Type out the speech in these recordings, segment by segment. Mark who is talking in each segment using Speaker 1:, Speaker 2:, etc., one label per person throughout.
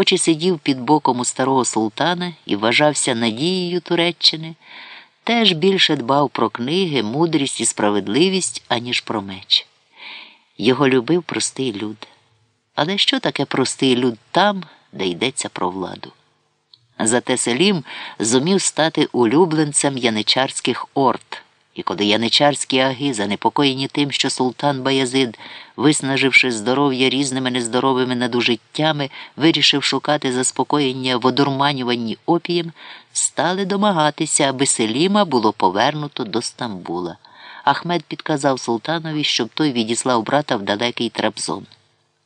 Speaker 1: хоч і сидів під боком у старого султана і вважався надією Туреччини, теж більше дбав про книги, мудрість і справедливість, аніж про меч. Його любив простий люд. Але що таке простий люд там, де йдеться про владу? Зате Селім зумів стати улюбленцем яничарських орд. І коли яничарські аги, занепокоєні тим, що султан Баязид, виснаживши здоров'я різними нездоровими надужиттями, вирішив шукати заспокоєння в одурманюванні опієм, стали домагатися, аби Селіма було повернуто до Стамбула. Ахмед підказав султанові, щоб той відіслав брата в далекий Трабзон.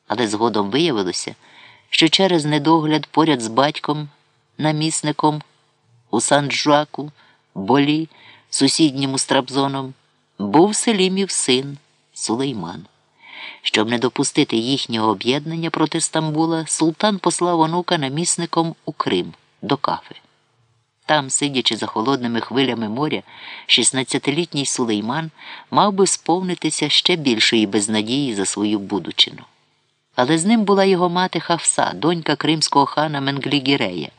Speaker 1: Але згодом виявилося, що через недогляд поряд з батьком, намісником у Санджаку, болі, сусіднім з Трабзоном, був Селімів син Сулейман. Щоб не допустити їхнього об'єднання проти Стамбула, султан послав онука намісником у Крим до кафи. Там, сидячи за холодними хвилями моря, 16-літній Сулейман мав би сповнитися ще більшої безнадії за свою будучину. Але з ним була його мати Хавса, донька кримського хана Менглігірея.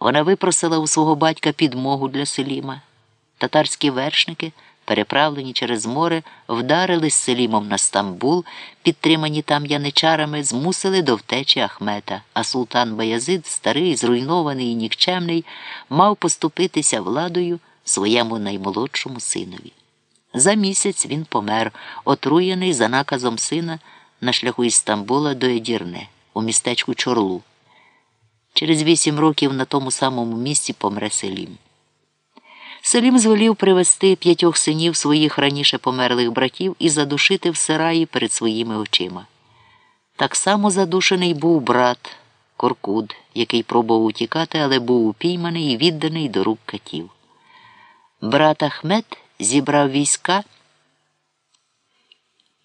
Speaker 1: Вона випросила у свого батька підмогу для Селіма. Татарські вершники, переправлені через море, вдарили з Селімом на Стамбул, підтримані там яничарами, змусили до втечі Ахмета, а султан Баязид, старий, зруйнований і нікчемний, мав поступитися владою своєму наймолодшому синові. За місяць він помер, отруєний за наказом сина на шляху із Стамбула до Едірне, у містечку Чорлу. Через вісім років на тому самому місці помре Селім. Селім звелів привести п'ятьох синів своїх раніше померлих братів і задушити в сараї перед своїми очима. Так само задушений був брат Коркуд, який пробував утікати, але був упійманий і відданий до рук катів. Брат Ахмед зібрав війська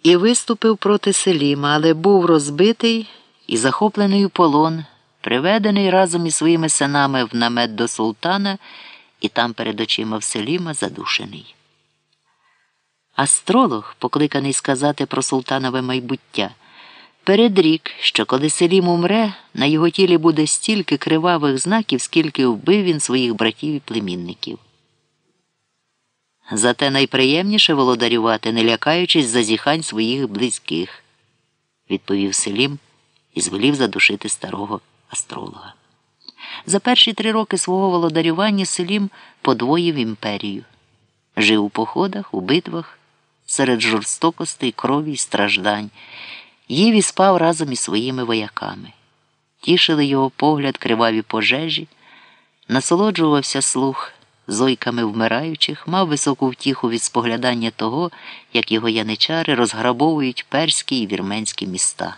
Speaker 1: і виступив проти Селіма, але був розбитий і захоплений у полон, приведений разом із своїми синами в намет до султана і там перед очима в Селіма задушений. Астролог, покликаний сказати про султанове майбуття, передрік, що коли Селім умре, на його тілі буде стільки кривавих знаків, скільки вбив він своїх братів і племінників. Зате найприємніше володарювати, не лякаючись зазіхань своїх близьких, відповів Селім і звелів задушити старого астролога. За перші три роки свого володарювання Селім подвоїв імперію. Жив у походах, у битвах, серед жорстокостей, крові й страждань, їв і спав разом із своїми вояками. Тішили його погляд криваві пожежі, насолоджувався слух зойками вмираючих, мав високу втіху від споглядання того, як його яничари розграбовують перські і вірменські міста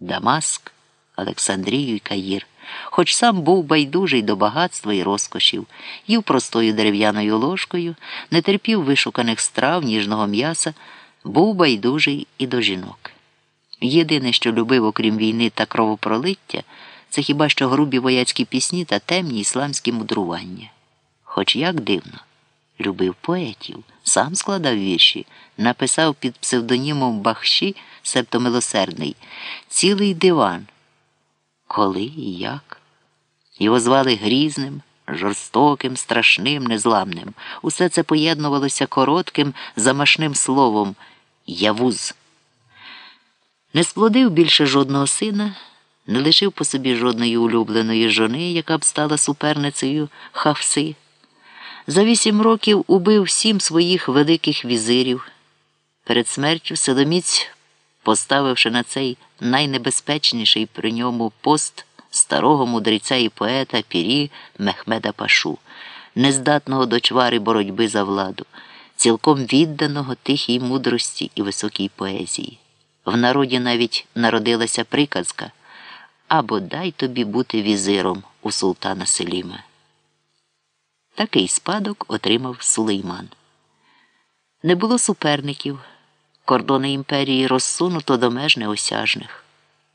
Speaker 1: Дамаск, Олександрію і Каїр хоч сам був байдужий до багатства і розкошів, їв простою дерев'яною ложкою, не терпів вишуканих страв, ніжного м'яса, був байдужий і до жінок. Єдине, що любив, окрім війни та кровопролиття, це хіба що грубі вояцькі пісні та темні ісламські мудрування. Хоч як дивно, любив поетів, сам складав вірші, написав під псевдонімом Бахші, себто милосердний, цілий диван. Коли і як? Його звали Грізним, жорстоким, страшним, незламним. Усе це поєднувалося коротким, замашним словом Явуз. Не сплодив більше жодного сина, не лишив по собі жодної улюбленої жони, яка б стала суперницею хавси. За вісім років убив сім своїх великих візирів. Перед смертю Селоміць поставивши на цей найнебезпечніший при ньому пост старого мудреця і поета Пірі Мехмеда Пашу, нездатного до чвари боротьби за владу, цілком відданого тихій мудрості і високій поезії. В народі навіть народилася приказка або дай тобі бути візиром у султана Селіма. Такий спадок отримав Сулейман. Не було суперників. Кордони імперії розсунуто до меж неосяжних.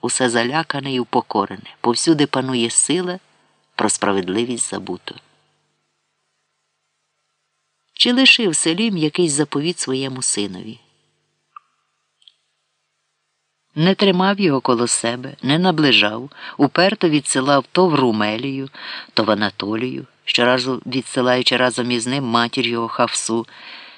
Speaker 1: Усе залякане і упокорене. Повсюди панує сила, про справедливість забуто. Чи лишив Селім якийсь заповіт своєму синові? Не тримав його коло себе, не наближав, уперто відсилав то в Румелію, то в Анатолію, щоразу відсилаючи разом із ним матір його Хавсу.